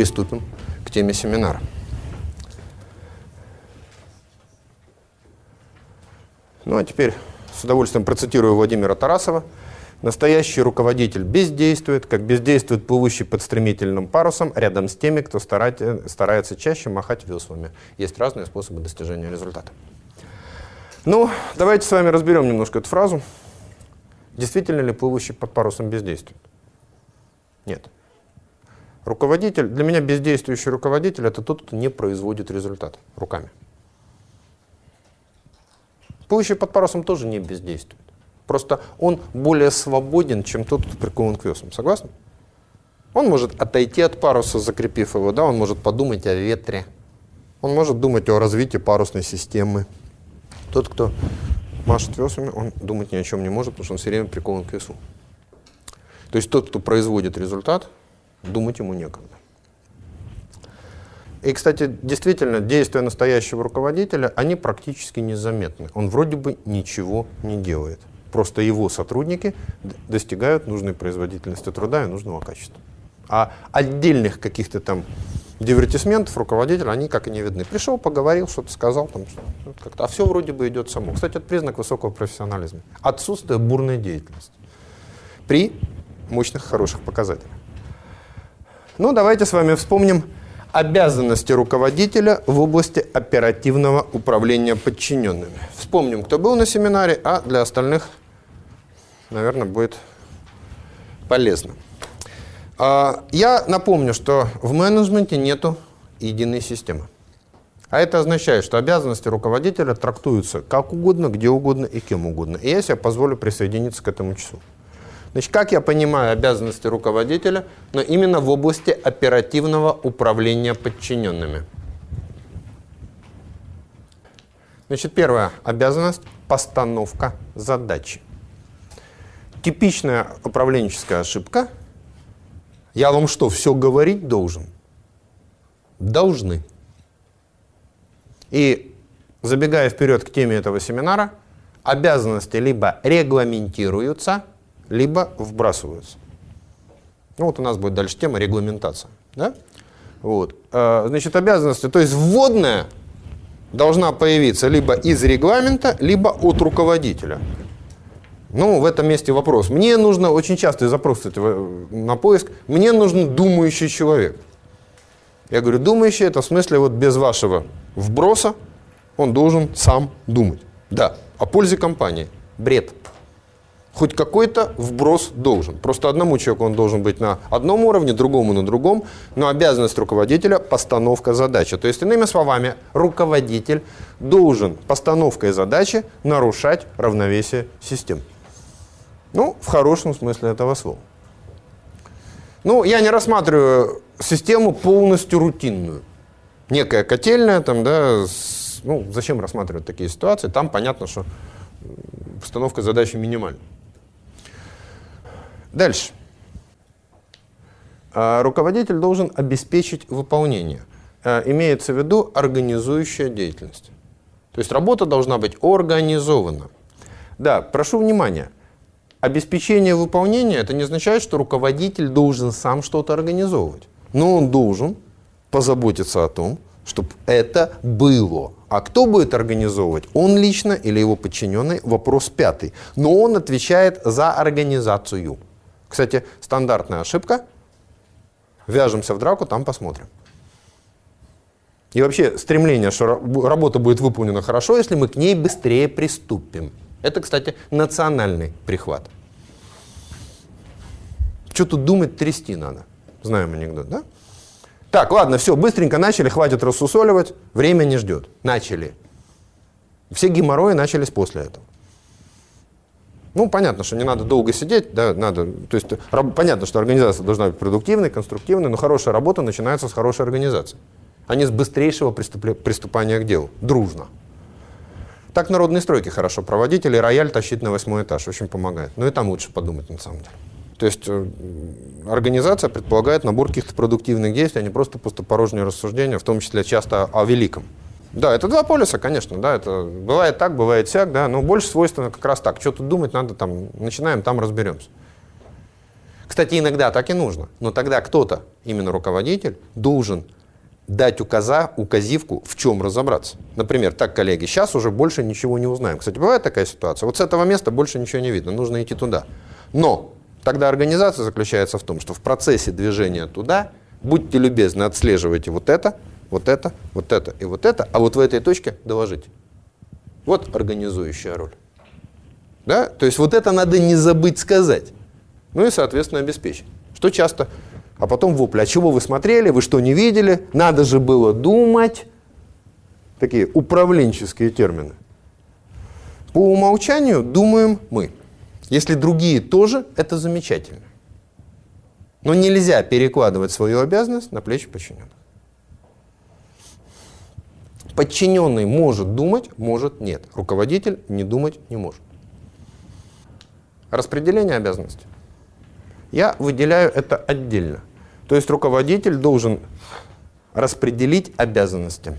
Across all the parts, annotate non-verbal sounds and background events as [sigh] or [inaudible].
Приступим к теме семинара. Ну а теперь с удовольствием процитирую Владимира Тарасова. Настоящий руководитель бездействует, как бездействует плывущий под стремительным парусом рядом с теми, кто старается чаще махать веслами. Есть разные способы достижения результата. Ну, давайте с вами разберем немножко эту фразу. Действительно ли плывущий под парусом бездействует? Нет. Руководитель, для меня бездействующий руководитель это тот, кто не производит результат руками. Плывущий под парусом тоже не бездействует. Просто он более свободен, чем тот, кто прикован к веслам. Согласны? Он может отойти от паруса, закрепив его, да, он может подумать о ветре, он может думать о развитии парусной системы. Тот, кто машет веслами, он думать ни о чем не может, потому что он все время прикован к весу. То есть тот, кто производит результат, думать ему некогда. И, кстати, действительно, действия настоящего руководителя, они практически незаметны. Он вроде бы ничего не делает. Просто его сотрудники достигают нужной производительности труда и нужного качества. А отдельных каких-то там дивертисментов руководителя, они как и не видны. Пришел, поговорил, что-то сказал, там, как-то, а все вроде бы идет само. Кстати, это признак высокого профессионализма. Отсутствие бурной деятельности. При мощных, хороших показателях. Ну, давайте с вами вспомним обязанности руководителя в области оперативного управления подчиненными. Вспомним, кто был на семинаре, а для остальных наверное, будет полезно. А, я напомню, что в менеджменте нету единой системы. А это означает, что обязанности руководителя трактуются как угодно, где угодно и кем угодно. И я себе позволю присоединиться к этому часу. Значит, как я понимаю обязанности руководителя, но именно в области оперативного управления подчиненными. Значит, первая обязанность – постановка задачи типичная управленческая ошибка. Я вам что, все говорить должен? Должны. И забегая вперед к теме этого семинара, обязанности либо регламентируются, либо вбрасываются. Ну вот у нас будет дальше тема регламентация. Да? Вот. Э, значит, обязанности, то есть вводная должна появиться либо из регламента, либо от руководителя. Ну, в этом месте вопрос. Мне нужно, очень частый запрос, кстати, на поиск, мне нужен думающий человек. Я говорю, думающий, это в смысле вот без вашего вброса, он должен сам думать. Да, о пользе компании. Бред. Хоть какой-то вброс должен. Просто одному человеку он должен быть на одном уровне, другому на другом, но обязанность руководителя – постановка задачи. То есть, иными словами, руководитель должен постановкой задачи нарушать равновесие систем. Ну, в хорошем смысле этого слова. Ну, я не рассматриваю систему полностью рутинную. Некая котельная, там, да, с, ну, зачем рассматривать такие ситуации? Там понятно, что постановка задачи минимальна. Дальше. А, руководитель должен обеспечить выполнение. А, имеется в виду организующая деятельность. То есть работа должна быть организована. Да, прошу внимания – Обеспечение выполнения – это не означает, что руководитель должен сам что-то организовывать. Но он должен позаботиться о том, чтобы это было. А кто будет организовывать? Он лично или его подчиненный? Вопрос пятый. Но он отвечает за организацию. Кстати, стандартная ошибка. Вяжемся в драку, там посмотрим. И вообще стремление, что работа будет выполнена хорошо, если мы к ней быстрее приступим. Это, кстати, национальный прихват. Что тут думать, трясти надо. Знаем анекдот, да? Так, ладно, все, быстренько начали, хватит рассусоливать, время не ждет. Начали. Все геморрои начались после этого. Ну, понятно, что не надо долго сидеть, да, надо, то есть понятно, что организация должна быть продуктивной, конструктивной, но хорошая работа начинается с хорошей организации, а не с быстрейшего приступания к делу, дружно. Так народные стройки хорошо проводить или рояль тащить на восьмой этаж, очень помогает. Ну и там лучше подумать на самом деле. То есть э, организация предполагает набор каких-то продуктивных действий, а не просто пустопорожнее рассуждения, в том числе часто о великом. Да, это два полюса, конечно, да, это бывает так, бывает сяк, да, но больше свойственно как раз так. Что тут думать надо, там, начинаем, там разберемся. Кстати, иногда так и нужно. Но тогда кто-то, именно руководитель, должен дать указа, указивку, в чем разобраться. Например, так, коллеги, сейчас уже больше ничего не узнаем. Кстати, бывает такая ситуация. Вот с этого места больше ничего не видно, нужно идти туда. Но тогда организация заключается в том, что в процессе движения туда, будьте любезны, отслеживайте вот это, вот это, вот это и вот это, а вот в этой точке доложите. Вот организующая роль. Да? То есть вот это надо не забыть сказать. Ну и, соответственно, обеспечить. Что часто а потом вопли. А чего вы смотрели? Вы что, не видели? Надо же было думать. Такие управленческие термины. По умолчанию думаем мы. Если другие тоже, это замечательно. Но нельзя перекладывать свою обязанность на плечи подчиненных. Подчиненный может думать, может нет. Руководитель не думать не может. Распределение обязанностей. Я выделяю это отдельно. То есть руководитель должен распределить обязанности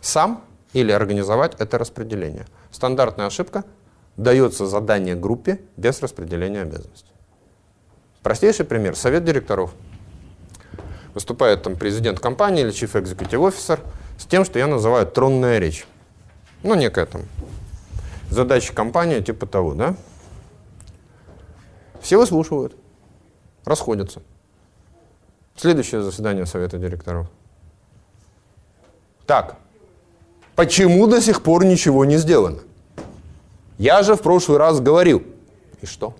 сам или организовать это распределение. Стандартная ошибка – дается задание группе без распределения обязанностей. Простейший пример – совет директоров. Выступает там президент компании или chief executive officer с тем, что я называю тронная речь. Ну, некая там задача компании типа того, да? Все выслушивают расходятся. Следующее заседание Совета директоров. Так, почему до сих пор ничего не сделано? Я же в прошлый раз говорил. И что?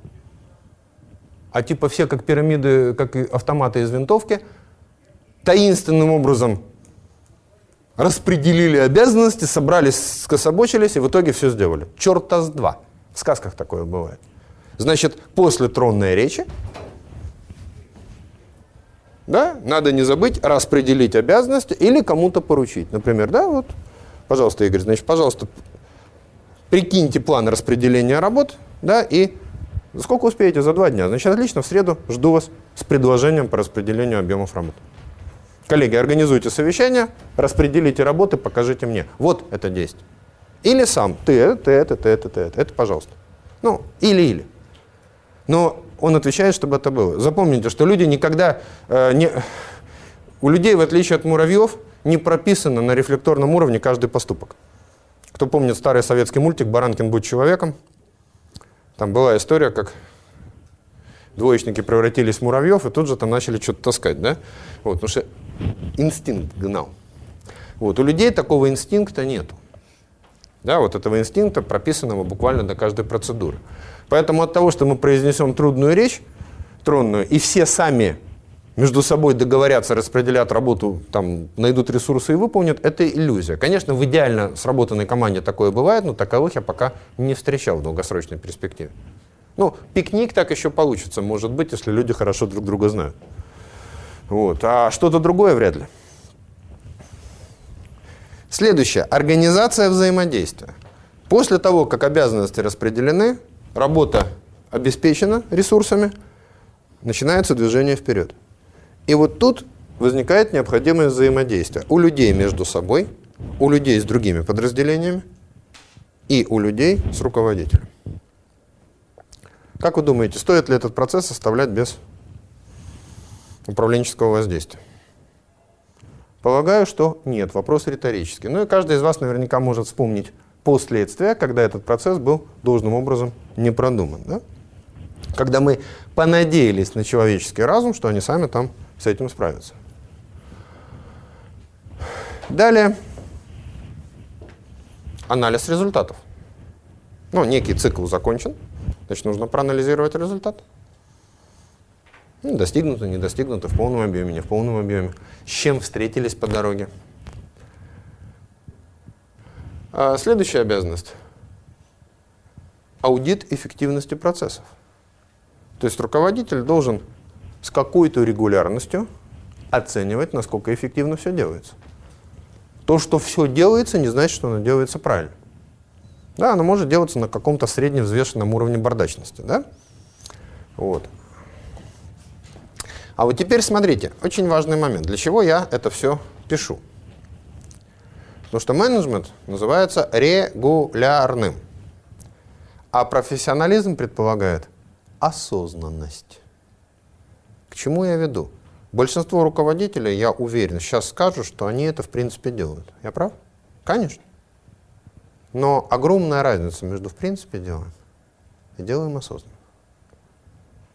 А типа все как пирамиды, как автоматы из винтовки, таинственным образом распределили обязанности, собрались, скособочились и в итоге все сделали. Черта с два. В сказках такое бывает. Значит, после тронной речи да? Надо не забыть распределить обязанности или кому-то поручить. Например, да, вот, пожалуйста, Игорь, значит, пожалуйста, прикиньте план распределения работ, да, и сколько успеете за два дня. Значит, отлично, в среду жду вас с предложением по распределению объемов работ. Коллеги, организуйте совещание, распределите работы, покажите мне. Вот это действие. Или сам, ты это, ты это, ты это, ты это. Это, пожалуйста. Ну, или-или. Но он отвечает, чтобы это было. Запомните, что люди никогда э, не... У людей, в отличие от муравьев, не прописано на рефлекторном уровне каждый поступок. Кто помнит старый советский мультик «Баранкин будь человеком», там была история, как двоечники превратились в муравьев, и тут же там начали что-то таскать, да? Вот, потому что инстинкт гнал. Вот, у людей такого инстинкта нету. Да, вот этого инстинкта, прописанного буквально до каждой процедуры. Поэтому от того, что мы произнесем трудную речь, тронную, и все сами между собой договорятся, распределят работу, там, найдут ресурсы и выполнят, это иллюзия. Конечно, в идеально сработанной команде такое бывает, но таковых я пока не встречал в долгосрочной перспективе. Ну, пикник так еще получится, может быть, если люди хорошо друг друга знают. Вот. А что-то другое вряд ли. Следующее. Организация взаимодействия. После того, как обязанности распределены, работа обеспечена ресурсами, начинается движение вперед. И вот тут возникает необходимое взаимодействие у людей между собой, у людей с другими подразделениями и у людей с руководителем. Как вы думаете, стоит ли этот процесс оставлять без управленческого воздействия? Полагаю, что нет. Вопрос риторический. Ну и каждый из вас наверняка может вспомнить последствия, когда этот процесс был должным образом не продуман. Да? Когда мы понадеялись на человеческий разум, что они сами там с этим справятся. Далее. Анализ результатов. Ну, некий цикл закончен, значит, нужно проанализировать результат. Ну, достигнуто, не достигнуто, в полном объеме, не в полном объеме. С чем встретились по дороге. А следующая обязанность – аудит эффективности процессов. То есть руководитель должен с какой-то регулярностью оценивать, насколько эффективно все делается. То, что все делается, не значит, что оно делается правильно. Да, оно может делаться на каком-то средневзвешенном уровне бардачности. Да? Вот. А вот теперь смотрите, очень важный момент. Для чего я это все пишу? Потому что менеджмент называется регулярным. А профессионализм предполагает осознанность. К чему я веду? Большинство руководителей, я уверен, сейчас скажут, что они это в принципе делают. Я прав? Конечно. Но огромная разница между в принципе делаем и делаем осознанно.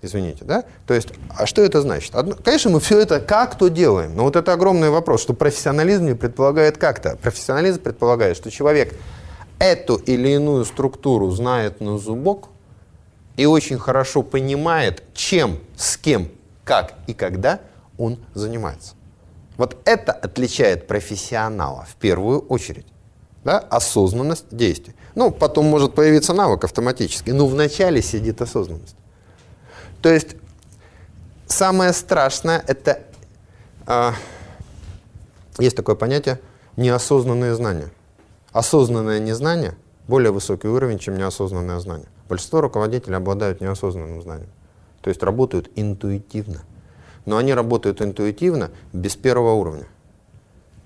Извините, да? То есть, а что это значит? Одно, конечно, мы все это как-то делаем, но вот это огромный вопрос, что профессионализм не предполагает как-то. Профессионализм предполагает, что человек эту или иную структуру знает на зубок и очень хорошо понимает, чем, с кем, как и когда он занимается. Вот это отличает профессионала в первую очередь. Да? Осознанность действий. Ну, потом может появиться навык автоматически, но вначале сидит осознанность. То есть самое страшное это э, есть такое понятие неосознанные знания. Осознанное незнание более высокий уровень, чем неосознанное знание. Большинство руководителей обладают неосознанным знанием. То есть работают интуитивно. Но они работают интуитивно без первого уровня.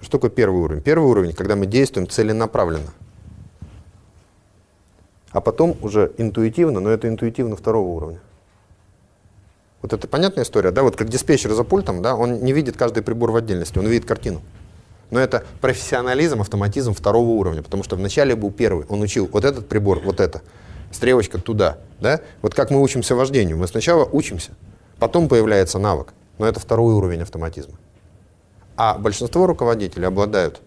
Что такое первый уровень? Первый уровень, когда мы действуем целенаправленно. А потом уже интуитивно, но это интуитивно второго уровня. Вот это понятная история, да? Вот как диспетчер за пультом, да, он не видит каждый прибор в отдельности, он видит картину. Но это профессионализм, автоматизм второго уровня, потому что вначале был первый, он учил вот этот прибор, вот это, стрелочка туда, да? Вот как мы учимся вождению, мы сначала учимся, потом появляется навык, но это второй уровень автоматизма. А большинство руководителей обладают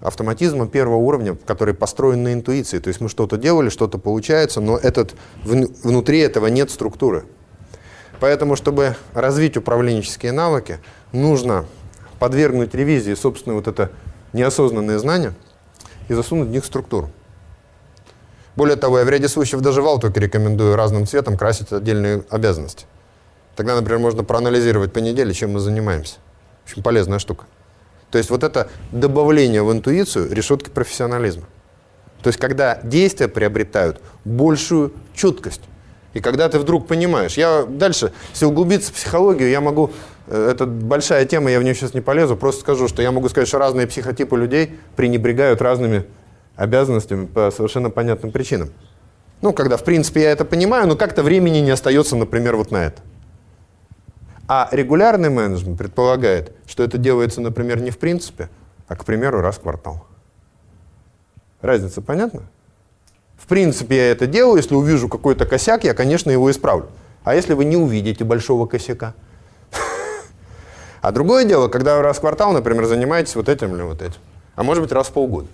автоматизмом первого уровня, который построен на интуиции. То есть мы что-то делали, что-то получается, но этот, внутри этого нет структуры. Поэтому, чтобы развить управленческие навыки, нужно подвергнуть ревизии собственные вот это неосознанные знания и засунуть в них структуру. Более того, я в ряде случаев даже в рекомендую разным цветом красить отдельные обязанности. Тогда, например, можно проанализировать по неделе, чем мы занимаемся. Очень полезная штука. То есть вот это добавление в интуицию решетки профессионализма. То есть когда действия приобретают большую чуткость. И когда ты вдруг понимаешь, я дальше, если углубиться в психологию, я могу, э, это большая тема, я в нее сейчас не полезу, просто скажу, что я могу сказать, что разные психотипы людей пренебрегают разными обязанностями по совершенно понятным причинам. Ну, когда, в принципе, я это понимаю, но как-то времени не остается, например, вот на это. А регулярный менеджмент предполагает, что это делается, например, не в принципе, а, к примеру, раз в квартал. Разница понятна? В принципе, я это делаю, если увижу какой-то косяк, я, конечно, его исправлю. А если вы не увидите большого косяка? [laughs] А другое дело, когда вы раз в квартал, например, занимаетесь вот этим или вот этим. А может быть, раз в полгода.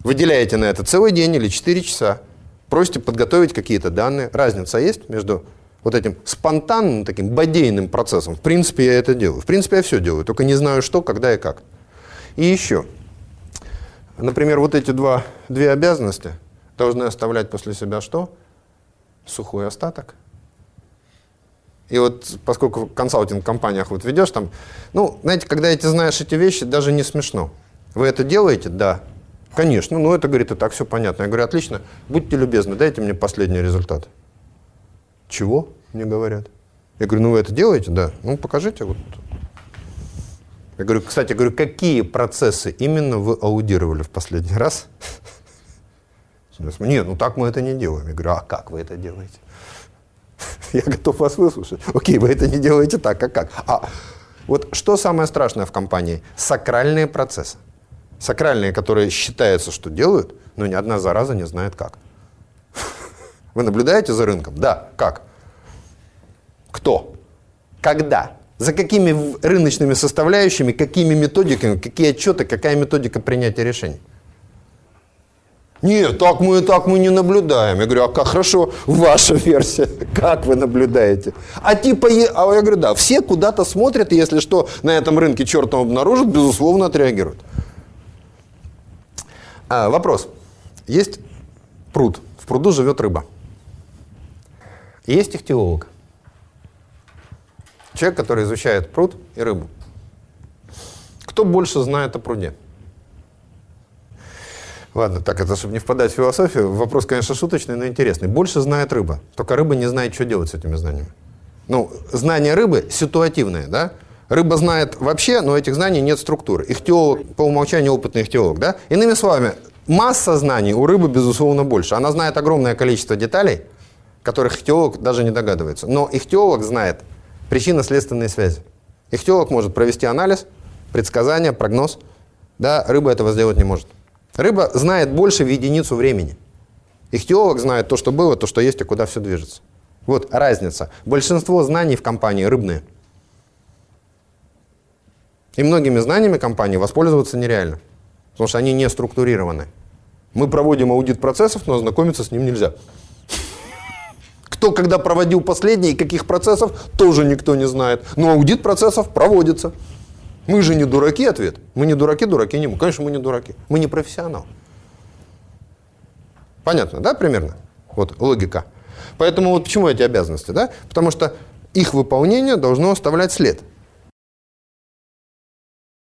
Выделяете на это целый день или 4 часа. Просите подготовить какие-то данные. Разница есть между вот этим спонтанным, таким бодейным процессом? В принципе, я это делаю. В принципе, я все делаю, только не знаю что, когда и как. И еще. Например, вот эти два, две обязанности – должны оставлять после себя что? Сухой остаток. И вот поскольку в консалтинг-компаниях вот ведешь там, ну, знаете, когда эти знаешь эти вещи, даже не смешно. Вы это делаете? Да. Конечно, ну это, говорит, и так все понятно. Я говорю, отлично, будьте любезны, дайте мне последний результат. Чего? Мне говорят. Я говорю, ну вы это делаете? Да. Ну покажите. Вот. Я говорю, кстати, говорю, какие процессы именно вы аудировали в последний [laughs] раз? Нет, ну так мы это не делаем. Я говорю, а как вы это делаете? [laughs] Я готов вас выслушать. Окей, вы это не делаете так, а как? А вот что самое страшное в компании? Сакральные процессы. Сакральные, которые считается, что делают, но ни одна зараза не знает как. [laughs] Вы наблюдаете за рынком? Да. Как? Кто? Когда? За какими рыночными составляющими, какими методиками, какие отчеты, какая методика принятия решений? Нет, так мы, так мы не наблюдаем. Я говорю, а как хорошо, ваша [laughs] версия, как вы наблюдаете? А типа, а я говорю, да, все куда-то смотрят, и если что, на этом рынке чертом обнаружат, безусловно, отреагируют. А, вопрос. Есть пруд, в пруду живет рыба. Есть ихтиолог. Человек, который изучает пруд и рыбу. Кто больше знает о пруде? Ладно, так это, чтобы не впадать в философию, вопрос, конечно, шуточный, но интересный. Больше знает рыба, только рыба не знает, что делать с этими знаниями. Ну, знание рыбы ситуативное, да? Рыба знает вообще, но этих знаний нет структуры. Ихтиолог, по умолчанию опытный ихтиолог, да? Иными словами, масса знаний у рыбы, безусловно, больше. Она знает огромное количество деталей, которых ихтиолог даже не догадывается. Но ихтиолог знает причинно-следственные связи. Ихтиолог может провести анализ, предсказание, прогноз. Да, рыба этого сделать не может. Рыба знает больше в единицу времени. Ихтиолог знает то, что было, то, что есть и куда все движется. Вот разница. Большинство знаний в компании рыбные. И многими знаниями компании воспользоваться нереально, потому что они не структурированы. Мы проводим аудит процессов, но ознакомиться с ним нельзя. Кто когда проводил последний и каких процессов, тоже никто не знает. Но аудит процессов проводится. Мы же не дураки, ответ. Мы не дураки, дураки не мы. Конечно, мы не дураки. Мы не профессионалы. Понятно, да, примерно? Вот логика. Поэтому вот почему эти обязанности, да? Потому что их выполнение должно оставлять след.